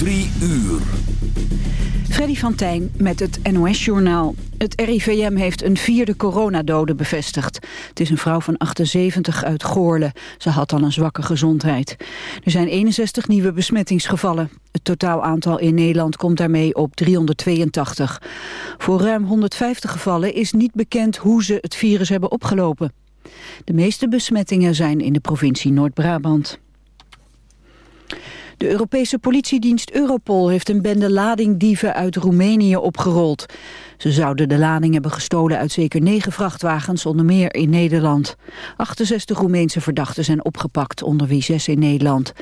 Drie uur. Freddy van Tijn met het NOS-journaal. Het RIVM heeft een vierde coronadode bevestigd. Het is een vrouw van 78 uit Goorle. Ze had al een zwakke gezondheid. Er zijn 61 nieuwe besmettingsgevallen. Het totaal aantal in Nederland komt daarmee op 382. Voor ruim 150 gevallen is niet bekend hoe ze het virus hebben opgelopen. De meeste besmettingen zijn in de provincie Noord-Brabant. De Europese politiedienst Europol heeft een bende ladingdieven uit Roemenië opgerold. Ze zouden de lading hebben gestolen uit zeker negen vrachtwagens, onder meer in Nederland. 68 Roemeense verdachten zijn opgepakt, onder wie zes in Nederland.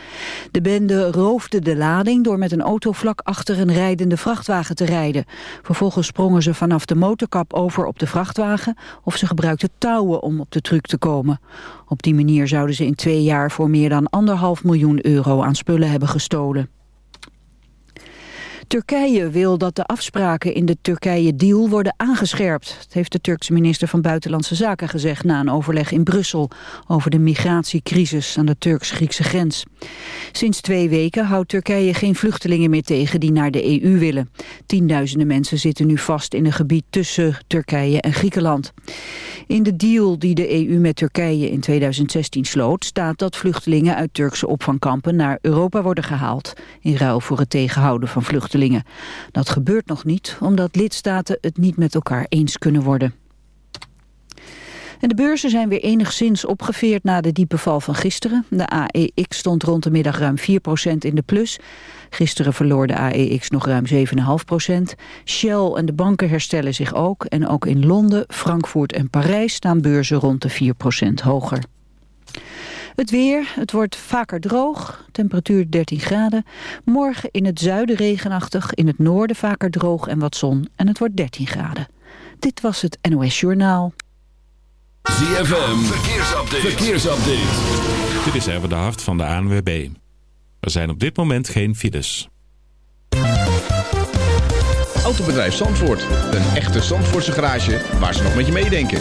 De bende roofde de lading door met een auto vlak achter een rijdende vrachtwagen te rijden. Vervolgens sprongen ze vanaf de motorkap over op de vrachtwagen of ze gebruikten touwen om op de truck te komen. Op die manier zouden ze in twee jaar voor meer dan anderhalf miljoen euro aan spullen hebben gestolen. Turkije wil dat de afspraken in de Turkije-deal worden aangescherpt. Dat heeft de Turkse minister van Buitenlandse Zaken gezegd... na een overleg in Brussel over de migratiecrisis aan de Turks-Griekse grens. Sinds twee weken houdt Turkije geen vluchtelingen meer tegen die naar de EU willen. Tienduizenden mensen zitten nu vast in een gebied tussen Turkije en Griekenland. In de deal die de EU met Turkije in 2016 sloot... staat dat vluchtelingen uit Turkse opvangkampen naar Europa worden gehaald... in ruil voor het tegenhouden van vluchtelingen dat gebeurt nog niet, omdat lidstaten het niet met elkaar eens kunnen worden. En de beurzen zijn weer enigszins opgeveerd na de diepe val van gisteren. De AEX stond rond de middag ruim 4% in de plus. Gisteren verloor de AEX nog ruim 7,5% Shell en de banken herstellen zich ook. En ook in Londen, Frankfurt en Parijs staan beurzen rond de 4% hoger. Het weer, het wordt vaker droog, temperatuur 13 graden. Morgen in het zuiden regenachtig, in het noorden vaker droog en wat zon. En het wordt 13 graden. Dit was het NOS Journaal. ZFM, verkeersupdate. verkeersupdate. Dit is even de hart van de ANWB. Er zijn op dit moment geen files. Autobedrijf Zandvoort. Een echte Zandvoortse garage waar ze nog met je meedenken.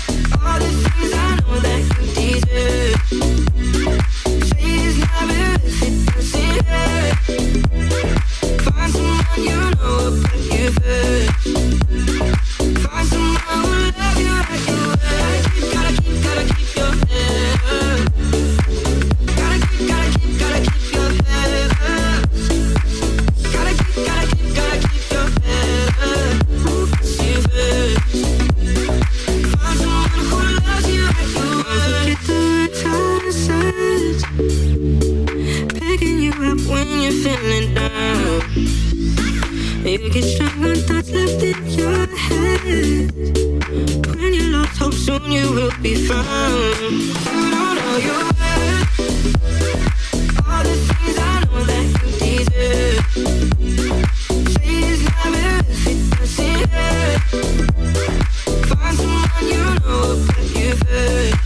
You know you. Find someone who love you like you you're feeling down. You can strike one thought left in your head. When you lost hope, soon you will be found. You don't know your worth. All the things I know that you deserve. Please never if it, doesn't hurt? Find someone you know, but you've hurt.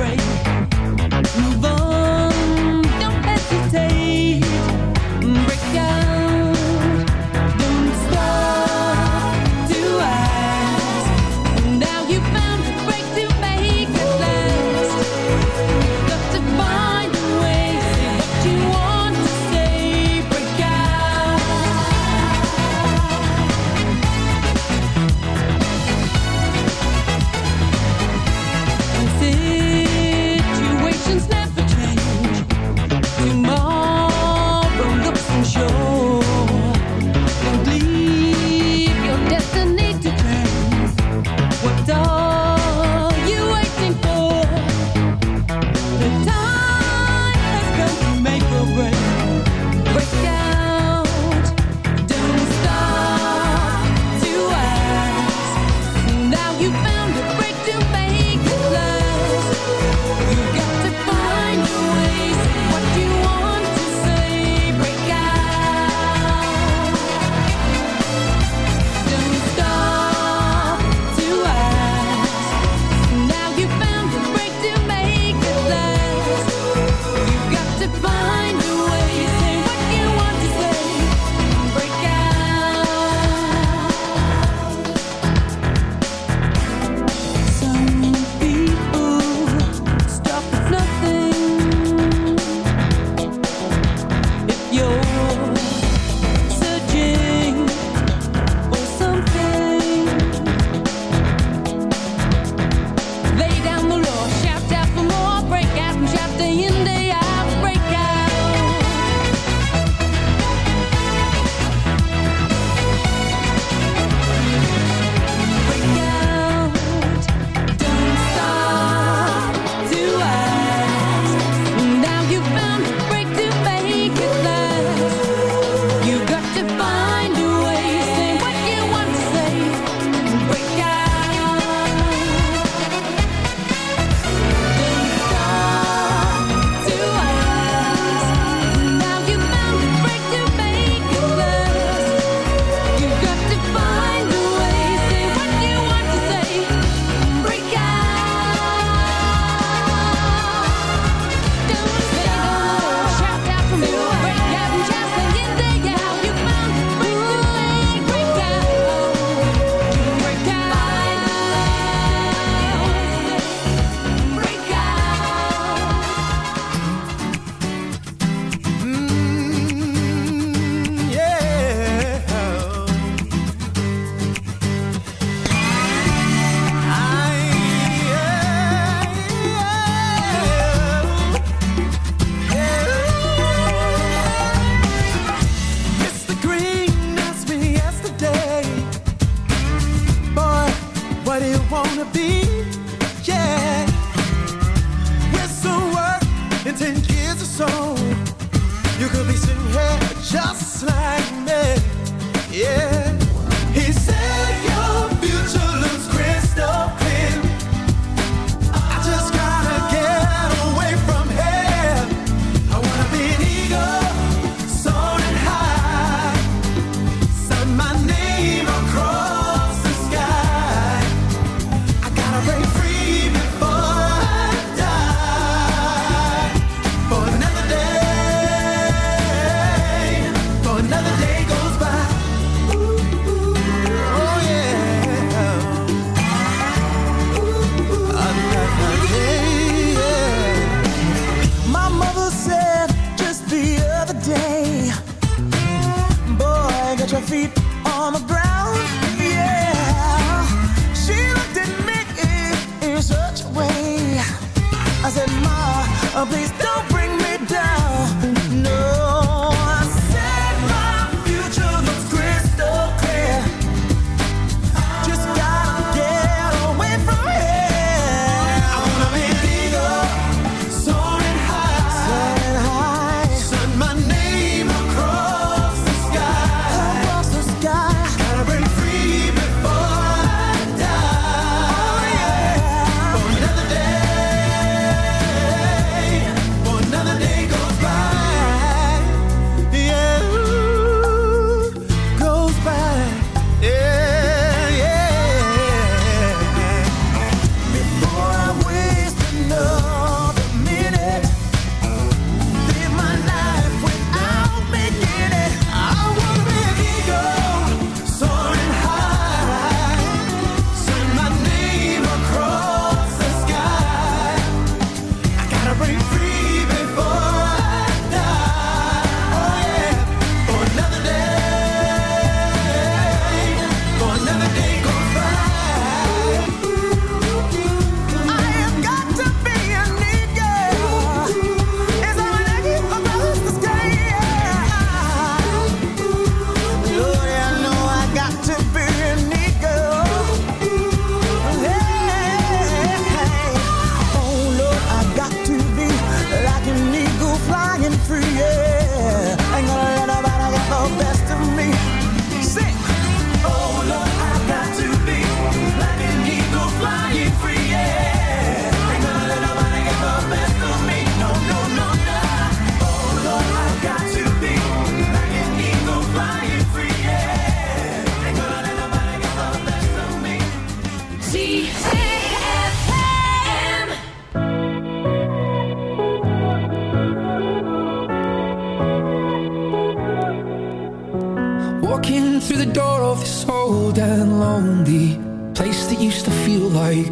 break.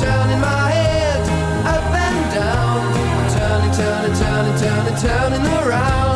Turning my head up and down. Turning, turning, turning, turning, turning around,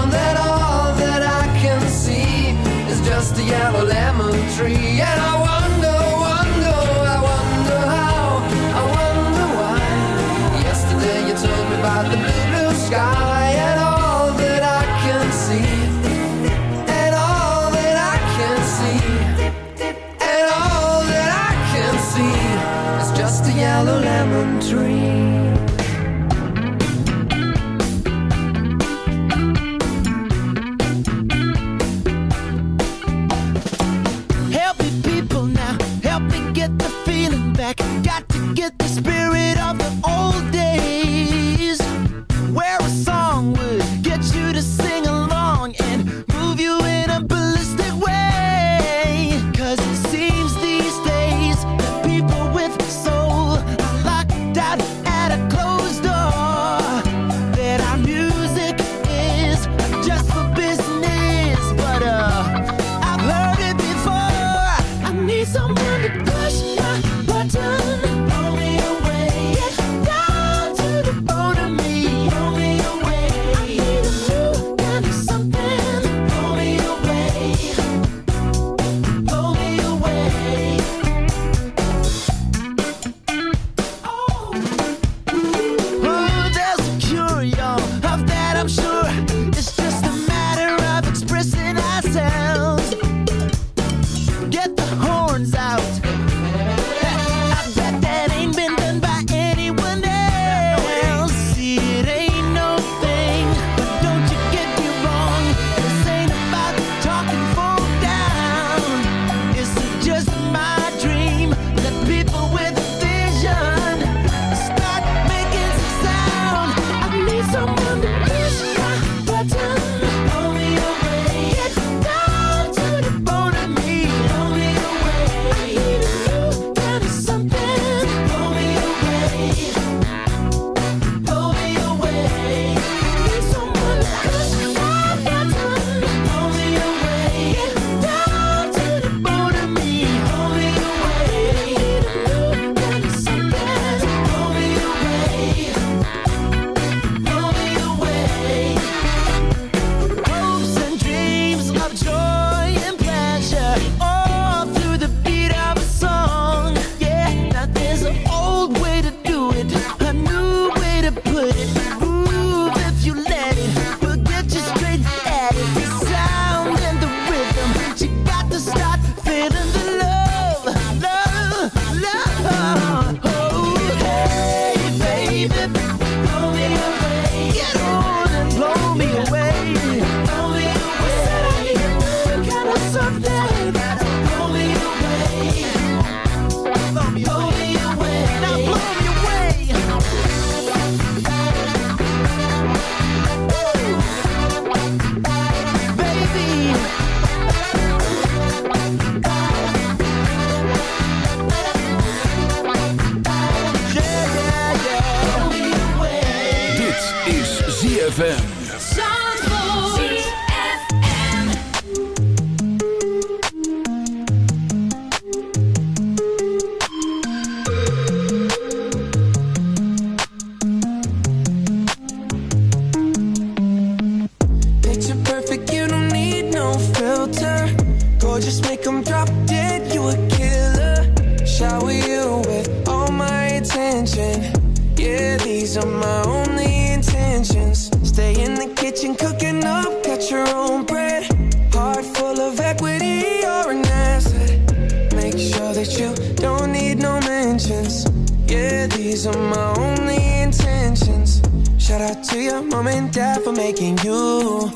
Them drop dead, you a killer. Shower you with all my attention. Yeah, these are my only intentions. Stay in the kitchen, cooking up, got your own bread. Heart full of equity, you're an asset. Make sure that you don't need no mentions. Yeah, these are my only intentions. Shout out to your mom and dad for making you.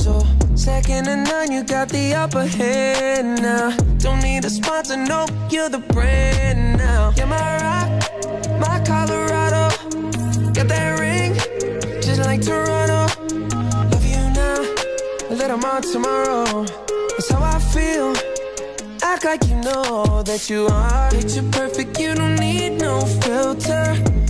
Second to none, you got the upper hand now. Don't need a sponsor, no, you're the brand now. You're my rock, my Colorado. Got that ring, just like Toronto. Love you now, a little more tomorrow. That's how I feel. Act like you know that you are. Picture perfect, you don't need no filter.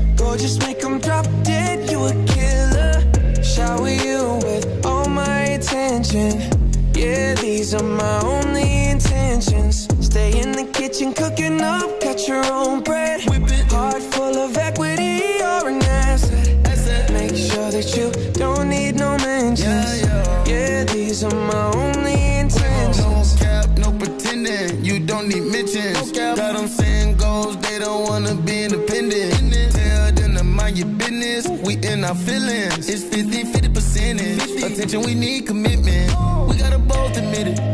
Our feelings. It's 50 50 percentage. Attention, we need commitment. We gotta both admit it.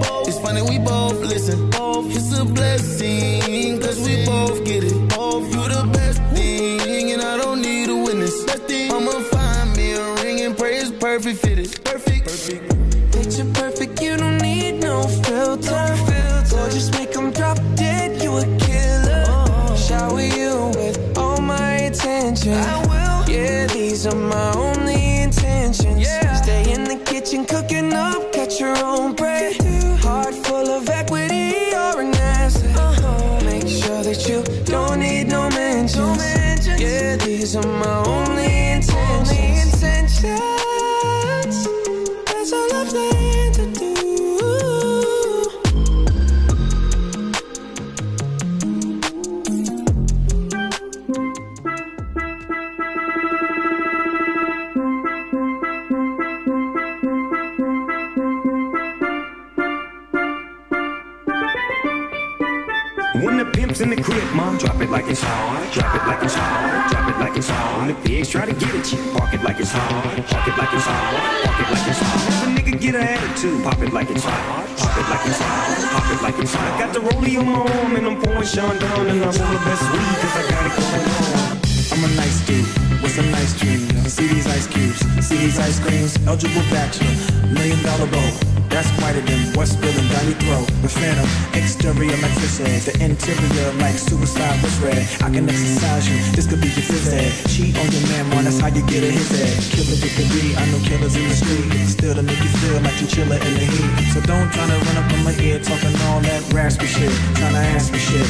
Like it's hot. Pop it like it's hot. Pop it like it's hot. I got the rollie on my arm and I'm pouring Chandon and I roll the best weed cause I got it going on. I'm a nice dude with some nice dreams. See these ice cubes, see these ice creams. Eligible bachelor, million dollar bow. That's whiter than what's spilling your throat. The phantom, exterior like fish eggs. The interior like suicide was red. I can exercise you, this could be your phys ed. Cheat on your man, man, that's how you get a his head. Killer with the D, I know killers in the street. Still to make you feel like you chiller in the heat. So don't try to run up on my ear talking all that raspy shit. Trying to ask me shit.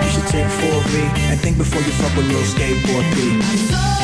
You should take 4B and think before you fuck with little skateboard P.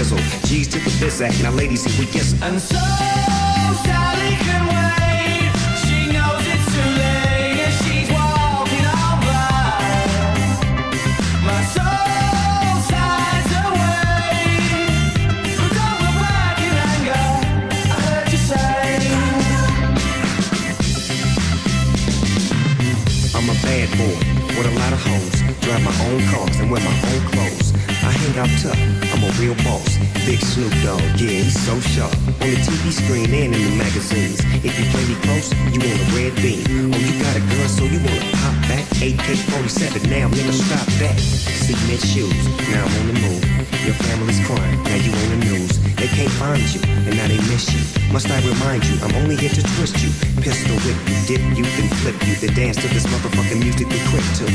shizzle. G's to the biz act. Now, ladies, see we kiss. And so Sally can wait. She knows it's too late and she's walking on by. My soul sighs away. But look back in anger. I heard you say. I'm a bad boy with a lot of hoes. Drive my own cars and wear my own clothes. I hang out tough. I'm a real boss. Big Snoop Dogg, yeah, he's so sharp. On the TV screen and in the magazines. If you play me close, you want a red beam. Oh, you got a gun, so you wanna pop back? AK-47, now nigga stop that. Cement shoes, now I'm on the move. Your family's crying, now you on the news. They can't find you, and now they miss you. Must I remind you, I'm only here to twist you. Pistol whip you, dip you, then flip you. Then dance to this motherfucking music we quick to.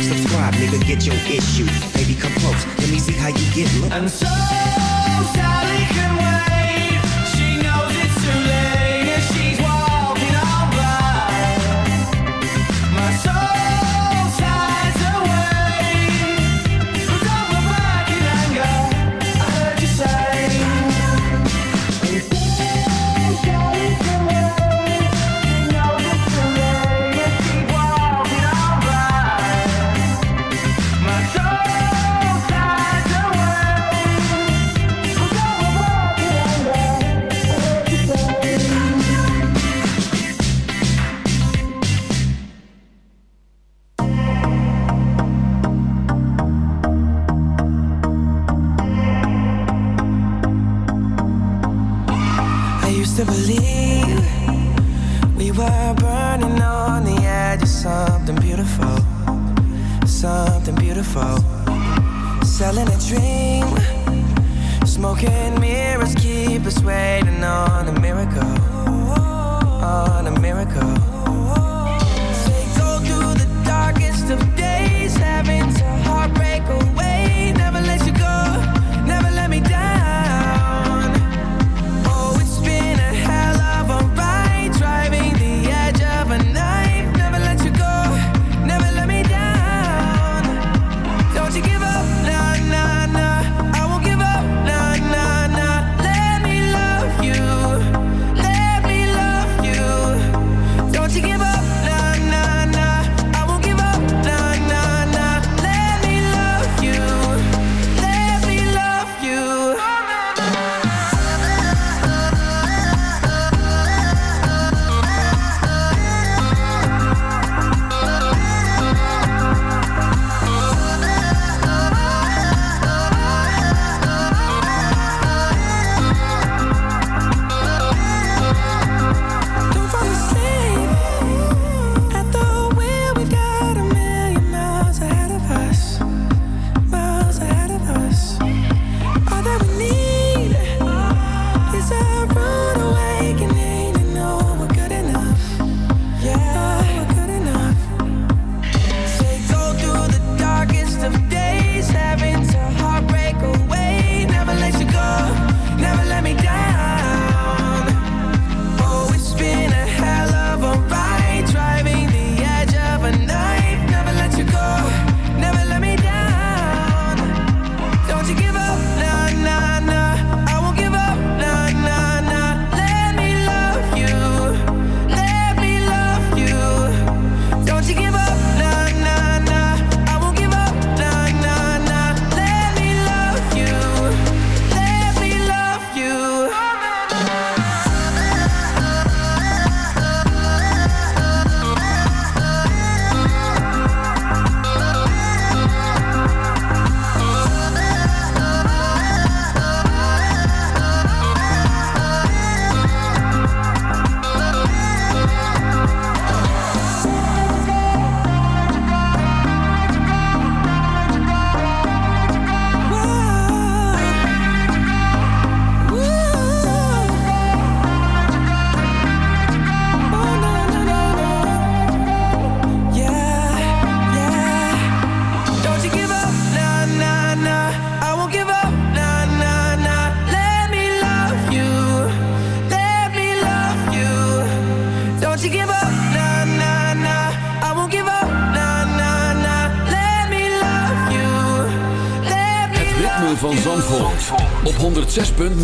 Subscribe, nigga, get your issue. Baby, come close, let me see how you get look.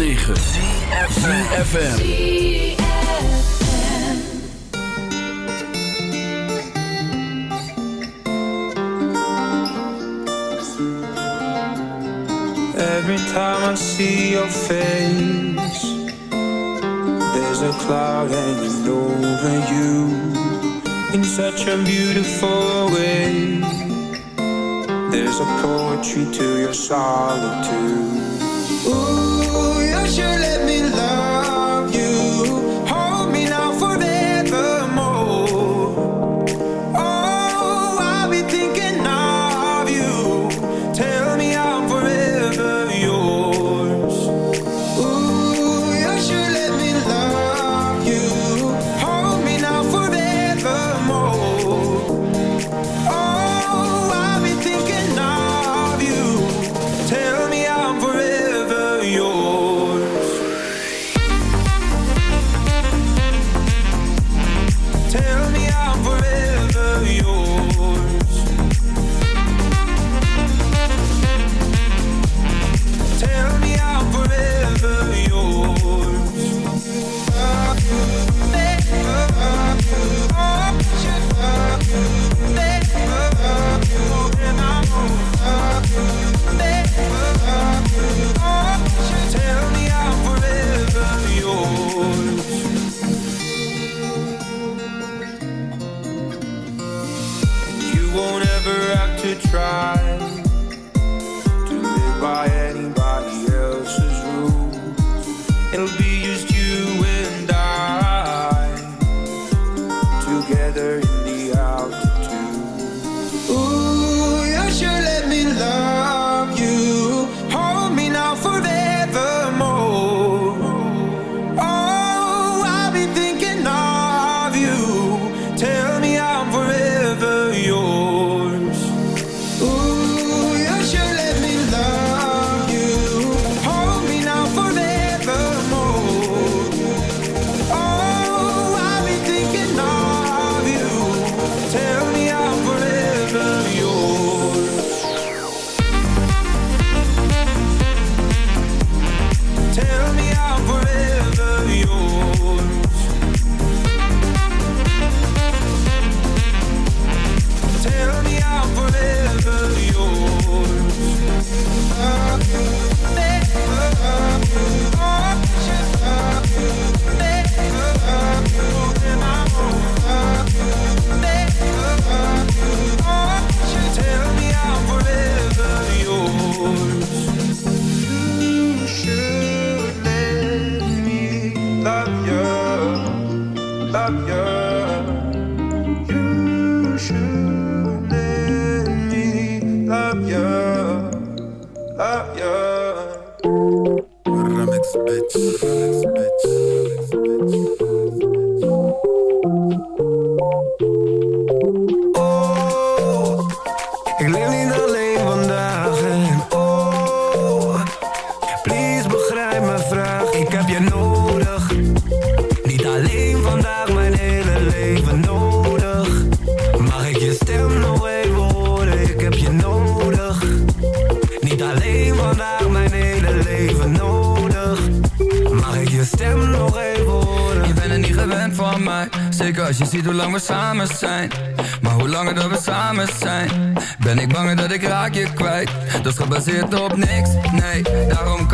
9. zijn. Maar hoe langer dat we samen zijn Ben ik bang dat ik raak je kwijt. Dat is gebaseerd op niks, nee Daarom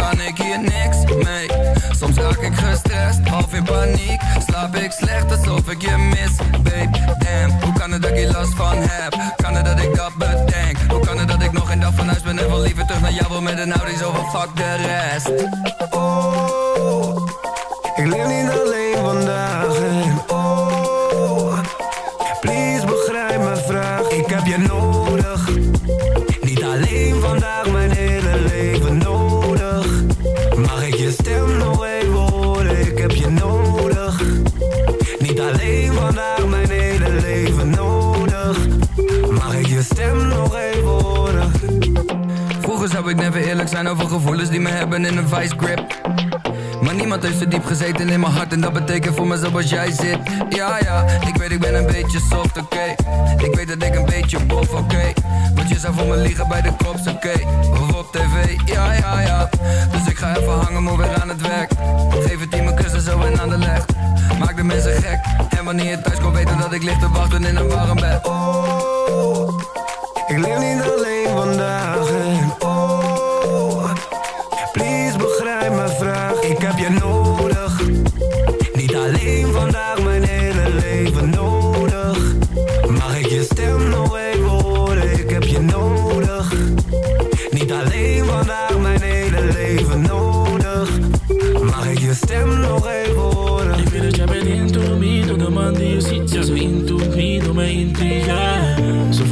stem nog even horen. Vroeger zou ik never eerlijk zijn over gevoelens die me hebben in een vice grip. Maar niemand heeft zo diep gezeten in mijn hart en dat betekent voor me zoals jij zit. Ja ja, ik weet ik ben een beetje soft, oké. Ik weet dat ik een beetje bof, oké. Want je zou voor me liegen bij de cops, oké. Okay. Of op tv, ja ja ja. Dus ik ga even hangen, maar weer aan het werk. Geef het team een kussen zo en aan de leg. Maak de mensen gek. En wanneer je thuis komt weten dat ik ligt te wachten in een warm bed. oh ik leef niet alleen vandaag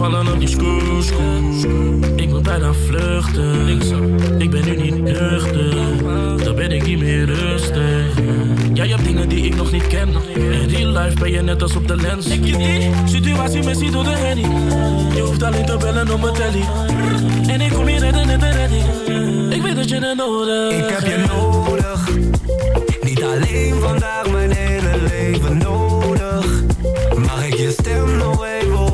vallen op die ik moet bijna vluchten. Ik ben nu niet nuchter, dan ben ik niet meer rustig. Jij hebt dingen die ik nog niet ken. In real life ben je net als op de lens. Ik je die situatie missie door de henny. Je hoeft alleen te bellen op mijn telly. En ik kom hier redden net de. Ik weet dat je het nodig Ik heb je nodig, niet alleen vandaag, mijn hele leven nodig. Mag ik je stem nog even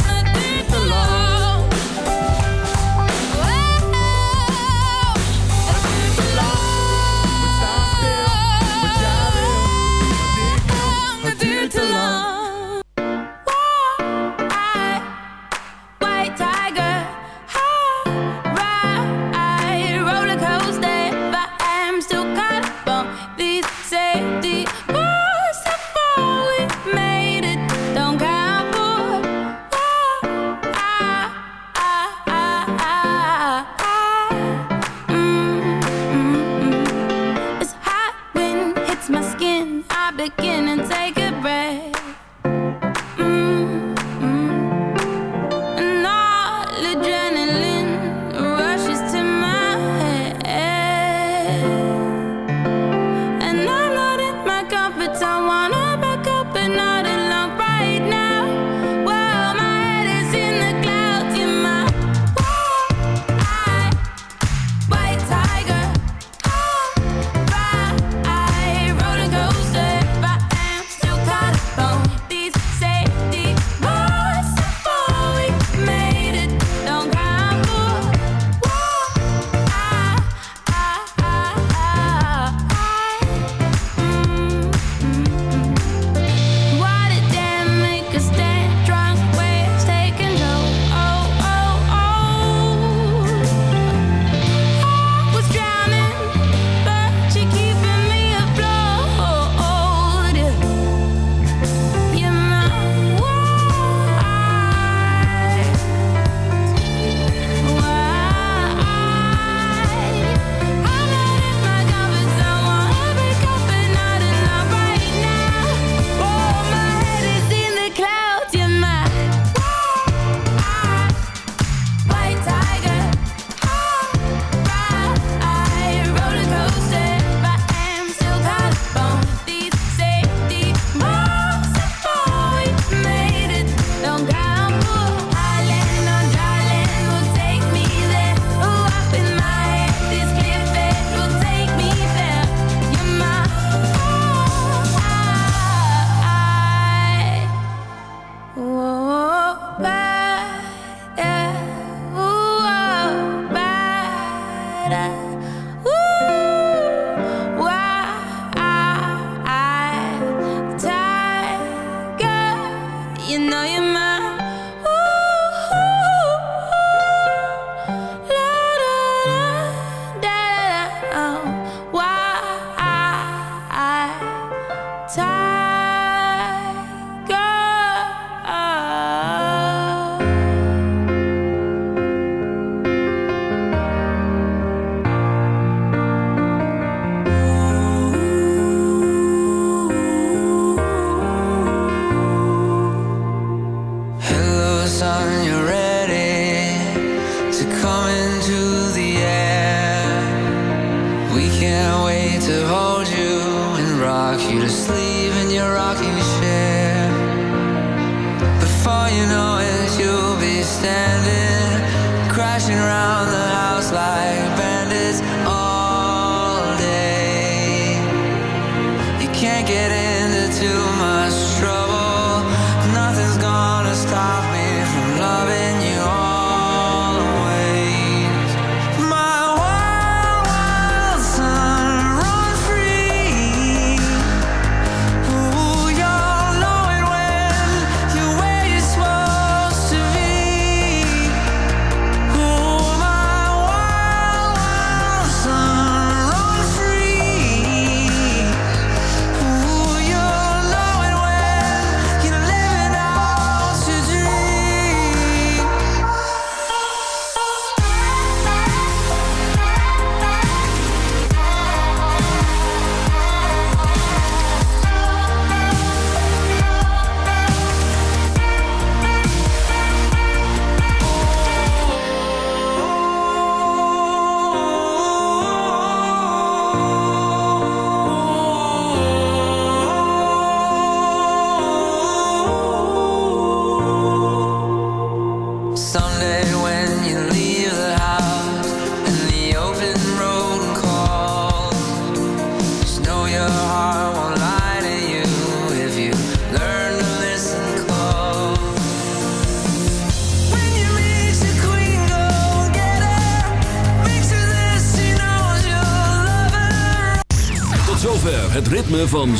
moments you'll be standing, crashing around the house like.